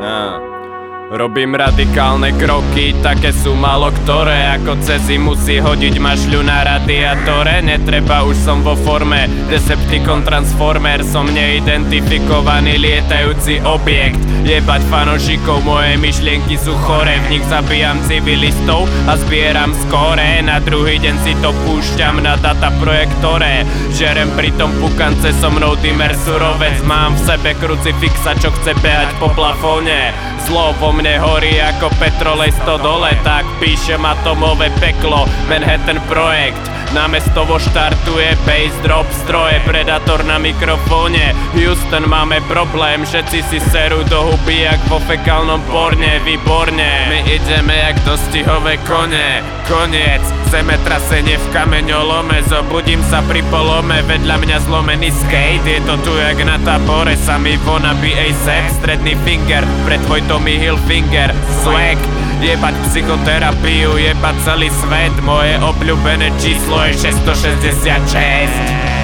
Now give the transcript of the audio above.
嗯。Robím radikálne kroky, také sú malo ktoré. Ako cez zimu si hodiť mašľu na radiátore. Netreba, už som vo forme. Decepticon Transformer Som neidentifikovaný lietajúci objekt. Jebať fanošikov, moje myšlienky sú chore. V nich zabíjam civilistov a zbieram skore Na druhý deň si to púšťam na data projektore Žerem pri tom pukance so mnou dimer surovec. Mám v sebe krucifixa, čo chce behať po plafóne? Zlo vo mne horí ako petrolej sto dole Tak píšem atomové peklo Manhattan projekt na mestovo štartuje bass drop stroje Predator na mikrofóne. Houston máme problém Všetci si serú do huby jak vo fekálnom porne Výborne. My ideme jak dostihové kone Koniec. Zemetrasenie v kameňolome Zobudím sa pri polome. Vedľa mňa zlomený skate Je to tu jak na tabore. Samý wannabe ASAP Stredný finger Pre tvoj Tommy Hilfinger. Swag Jebať psychoterapiu, jebať celý svet Moje obľúbené číslo je 666